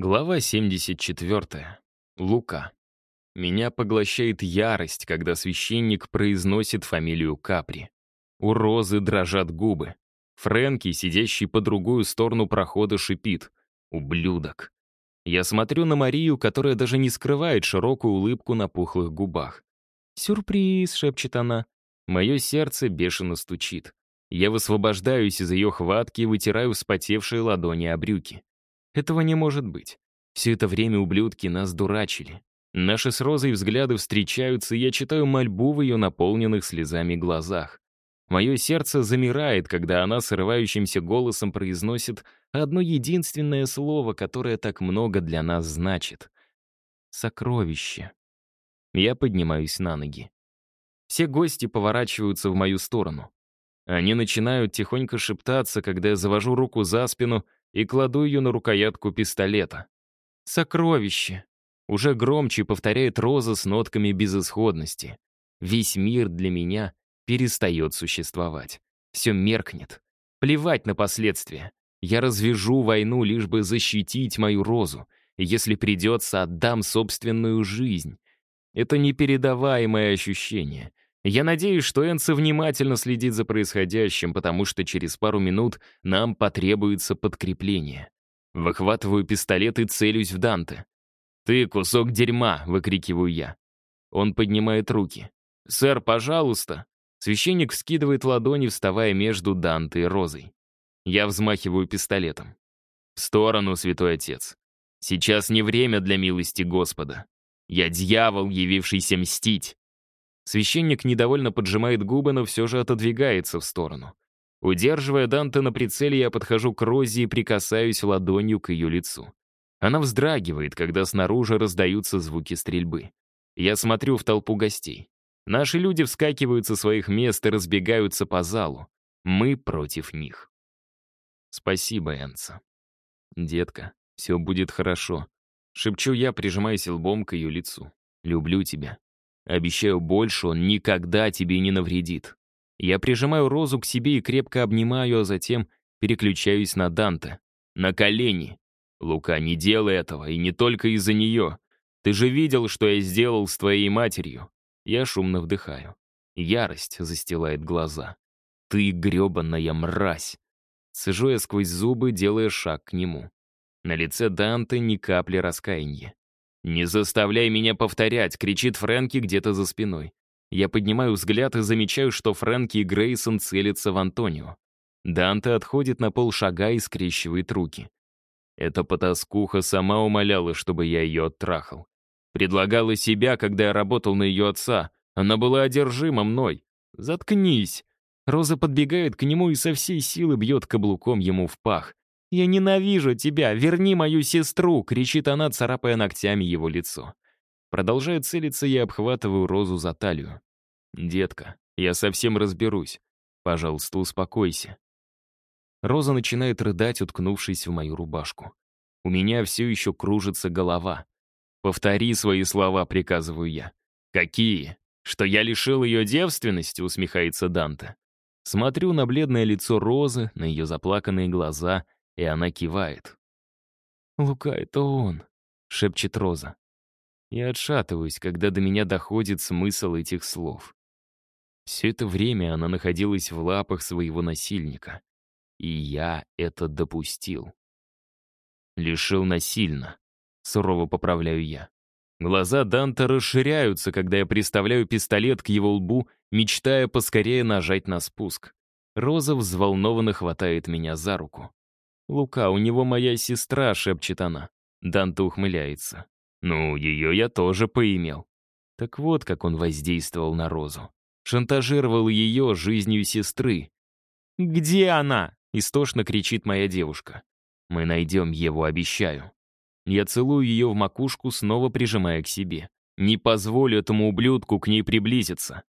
Глава 74. Лука. Меня поглощает ярость, когда священник произносит фамилию Капри. У Розы дрожат губы. Фрэнки, сидящий по другую сторону прохода, шипит. «Ублюдок». Я смотрю на Марию, которая даже не скрывает широкую улыбку на пухлых губах. «Сюрприз», — шепчет она. Мое сердце бешено стучит. Я высвобождаюсь из ее хватки и вытираю вспотевшие ладони о брюки. Этого не может быть. Все это время ублюдки нас дурачили. Наши с Розой взгляды встречаются, и я читаю мольбу в ее наполненных слезами глазах. Мое сердце замирает, когда она срывающимся голосом произносит одно единственное слово, которое так много для нас значит. Сокровище. Я поднимаюсь на ноги. Все гости поворачиваются в мою сторону. Они начинают тихонько шептаться, когда я завожу руку за спину и кладу ее на рукоятку пистолета. «Сокровище!» Уже громче повторяет Роза с нотками безысходности. Весь мир для меня перестает существовать. Все меркнет. Плевать на последствия. Я развяжу войну, лишь бы защитить мою Розу. Если придется, отдам собственную жизнь. Это непередаваемое ощущение. Я надеюсь, что Энце внимательно следит за происходящим, потому что через пару минут нам потребуется подкрепление. Выхватываю пистолет и целюсь в Данте. «Ты кусок дерьма!» — выкрикиваю я. Он поднимает руки. «Сэр, пожалуйста!» Священник вскидывает ладони, вставая между Данте и Розой. Я взмахиваю пистолетом. «В сторону, святой отец. Сейчас не время для милости Господа. Я дьявол, явившийся мстить. Священник недовольно поджимает губы, но все же отодвигается в сторону. Удерживая Данте на прицеле, я подхожу к Розе и прикасаюсь ладонью к ее лицу. Она вздрагивает, когда снаружи раздаются звуки стрельбы. Я смотрю в толпу гостей. Наши люди вскакивают со своих мест и разбегаются по залу. Мы против них. Спасибо, Энца. Детка, все будет хорошо. Шепчу я, прижимаясь лбом к ее лицу. Люблю тебя. Обещаю больше, он никогда тебе не навредит. Я прижимаю Розу к себе и крепко обнимаю, а затем переключаюсь на Данте. На колени. Лука, не делай этого, и не только из-за нее. Ты же видел, что я сделал с твоей матерью. Я шумно вдыхаю. Ярость застилает глаза. Ты гребанная мразь. Сижу я сквозь зубы, делая шаг к нему. На лице Данте ни капли раскаяния. «Не заставляй меня повторять!» — кричит Фрэнки где-то за спиной. Я поднимаю взгляд и замечаю, что Фрэнки и Грейсон целятся в Антонио. Данте отходит на полшага и скрещивает руки. Эта потаскуха сама умоляла, чтобы я ее оттрахал. Предлагала себя, когда я работал на ее отца. Она была одержима мной. «Заткнись!» Роза подбегает к нему и со всей силы бьет каблуком ему в пах. «Я ненавижу тебя! Верни мою сестру!» — кричит она, царапая ногтями его лицо. Продолжая целиться, я обхватываю Розу за талию. «Детка, я совсем разберусь. Пожалуйста, успокойся». Роза начинает рыдать, уткнувшись в мою рубашку. У меня все еще кружится голова. «Повтори свои слова», — приказываю я. «Какие? Что я лишил ее девственности?» — усмехается Данте. Смотрю на бледное лицо Розы, на ее заплаканные глаза — и она кивает. «Лука, это он», — шепчет Роза. Я отшатываюсь, когда до меня доходит смысл этих слов. Все это время она находилась в лапах своего насильника. И я это допустил. Лишил насильно. Сурово поправляю я. Глаза Данта расширяются, когда я приставляю пистолет к его лбу, мечтая поскорее нажать на спуск. Роза взволнованно хватает меня за руку. «Лука, у него моя сестра», — шепчет она. Данте ухмыляется. «Ну, ее я тоже поимел». Так вот, как он воздействовал на Розу. Шантажировал ее жизнью сестры. «Где она?» — истошно кричит моя девушка. «Мы найдем его, обещаю». Я целую ее в макушку, снова прижимая к себе. Не позволю этому ублюдку к ней приблизиться.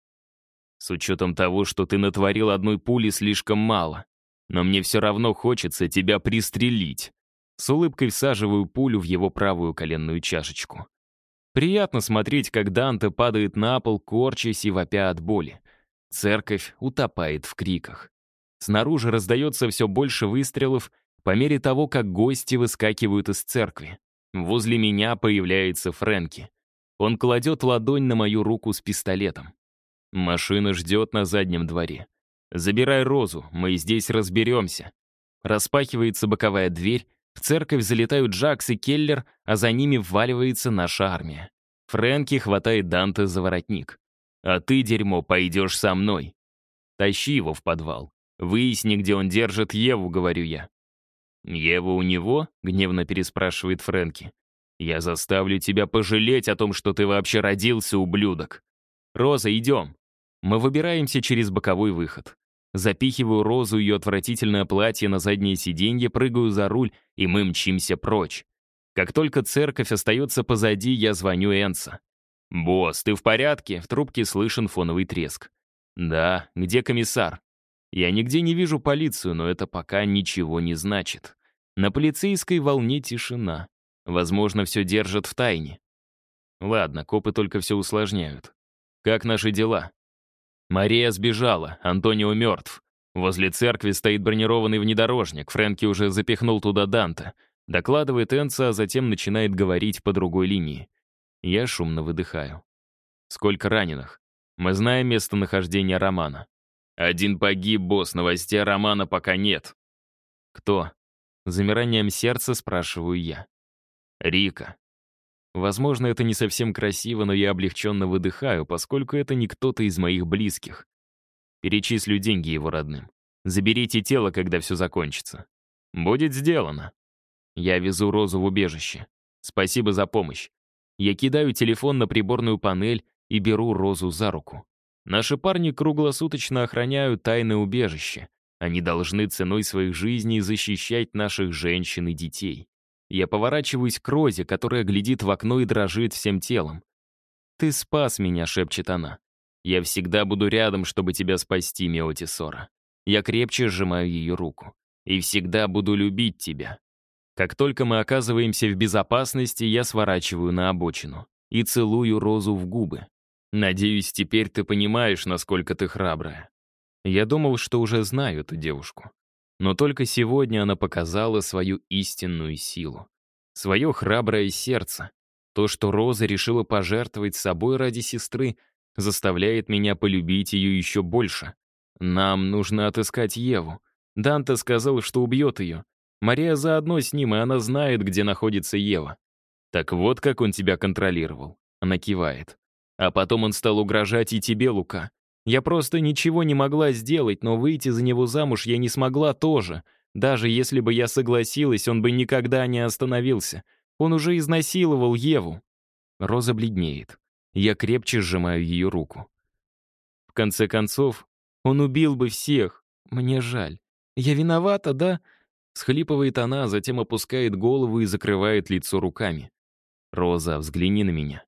С учетом того, что ты натворил одной пули слишком мало но мне все равно хочется тебя пристрелить. С улыбкой всаживаю пулю в его правую коленную чашечку. Приятно смотреть, как Данте падает на пол, корчась и вопя от боли. Церковь утопает в криках. Снаружи раздается все больше выстрелов по мере того, как гости выскакивают из церкви. Возле меня появляется Фрэнки. Он кладет ладонь на мою руку с пистолетом. Машина ждет на заднем дворе. «Забирай Розу, мы здесь разберемся». Распахивается боковая дверь, в церковь залетают Джакс и Келлер, а за ними вваливается наша армия. Фрэнки хватает Данте за воротник. «А ты, дерьмо, пойдешь со мной». «Тащи его в подвал. Выясни, где он держит Еву», — говорю я. «Ева у него?» — гневно переспрашивает Фрэнки. «Я заставлю тебя пожалеть о том, что ты вообще родился, ублюдок. Роза, идем». Мы выбираемся через боковой выход. Запихиваю Розу ее отвратительное платье на заднее сиденье, прыгаю за руль, и мы мчимся прочь. Как только церковь остается позади, я звоню Энса. «Босс, ты в порядке?» В трубке слышен фоновый треск. «Да, где комиссар?» Я нигде не вижу полицию, но это пока ничего не значит. На полицейской волне тишина. Возможно, все держат в тайне. Ладно, копы только все усложняют. Как наши дела? Мария сбежала, Антонио мертв. Возле церкви стоит бронированный внедорожник, Фрэнки уже запихнул туда Данте. Докладывает Энца, а затем начинает говорить по другой линии. Я шумно выдыхаю. Сколько раненых? Мы знаем местонахождение Романа. Один погиб, босс, новостей Романа пока нет. Кто? Замиранием сердца спрашиваю я. Рика. Возможно, это не совсем красиво, но я облегченно выдыхаю, поскольку это не кто-то из моих близких. Перечислю деньги его родным. Заберите тело, когда все закончится. Будет сделано. Я везу Розу в убежище. Спасибо за помощь. Я кидаю телефон на приборную панель и беру Розу за руку. Наши парни круглосуточно охраняют тайное убежище. Они должны ценой своих жизней защищать наших женщин и детей. Я поворачиваюсь к Розе, которая глядит в окно и дрожит всем телом. «Ты спас меня», — шепчет она. «Я всегда буду рядом, чтобы тебя спасти, Меотисора. Я крепче сжимаю ее руку. И всегда буду любить тебя». Как только мы оказываемся в безопасности, я сворачиваю на обочину и целую Розу в губы. Надеюсь, теперь ты понимаешь, насколько ты храбрая. Я думал, что уже знаю эту девушку. Но только сегодня она показала свою истинную силу. Свое храброе сердце. То, что Роза решила пожертвовать собой ради сестры, заставляет меня полюбить ее еще больше. Нам нужно отыскать Еву. Данте сказал, что убьет ее. Мария заодно с ним, и она знает, где находится Ева. Так вот, как он тебя контролировал. Она кивает. А потом он стал угрожать и тебе, Лука. Я просто ничего не могла сделать, но выйти за него замуж я не смогла тоже. Даже если бы я согласилась, он бы никогда не остановился. Он уже изнасиловал Еву. Роза бледнеет. Я крепче сжимаю ее руку. В конце концов, он убил бы всех. Мне жаль. Я виновата, да? Схлипывает она, затем опускает голову и закрывает лицо руками. «Роза, взгляни на меня».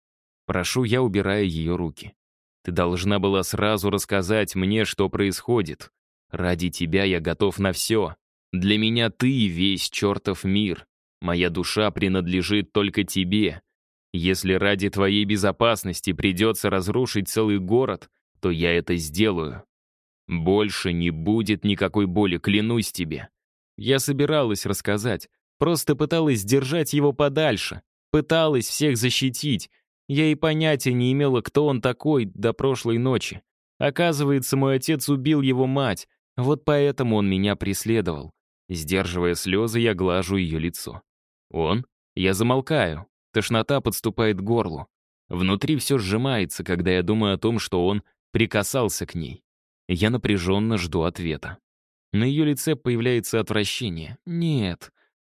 Прошу, я убираю ее руки. Ты должна была сразу рассказать мне, что происходит. Ради тебя я готов на все. Для меня ты весь чертов мир. Моя душа принадлежит только тебе. Если ради твоей безопасности придется разрушить целый город, то я это сделаю. Больше не будет никакой боли, клянусь тебе. Я собиралась рассказать, просто пыталась держать его подальше, пыталась всех защитить, я и понятия не имела, кто он такой до прошлой ночи. Оказывается, мой отец убил его мать, вот поэтому он меня преследовал. Сдерживая слезы, я глажу ее лицо. Он? Я замолкаю. Тошнота подступает к горлу. Внутри все сжимается, когда я думаю о том, что он прикасался к ней. Я напряженно жду ответа. На ее лице появляется отвращение. Нет.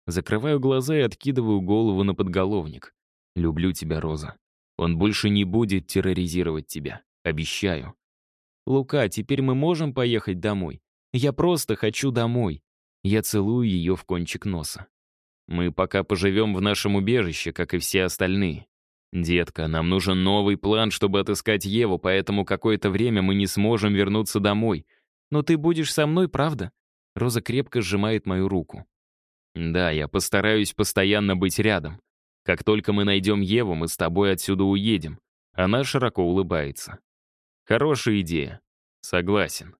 Закрываю глаза и откидываю голову на подголовник. Люблю тебя, Роза. Он больше не будет терроризировать тебя. Обещаю. Лука, теперь мы можем поехать домой? Я просто хочу домой. Я целую ее в кончик носа. Мы пока поживем в нашем убежище, как и все остальные. Детка, нам нужен новый план, чтобы отыскать Еву, поэтому какое-то время мы не сможем вернуться домой. Но ты будешь со мной, правда? Роза крепко сжимает мою руку. Да, я постараюсь постоянно быть рядом. Как только мы найдем Еву, мы с тобой отсюда уедем. Она широко улыбается. Хорошая идея. Согласен.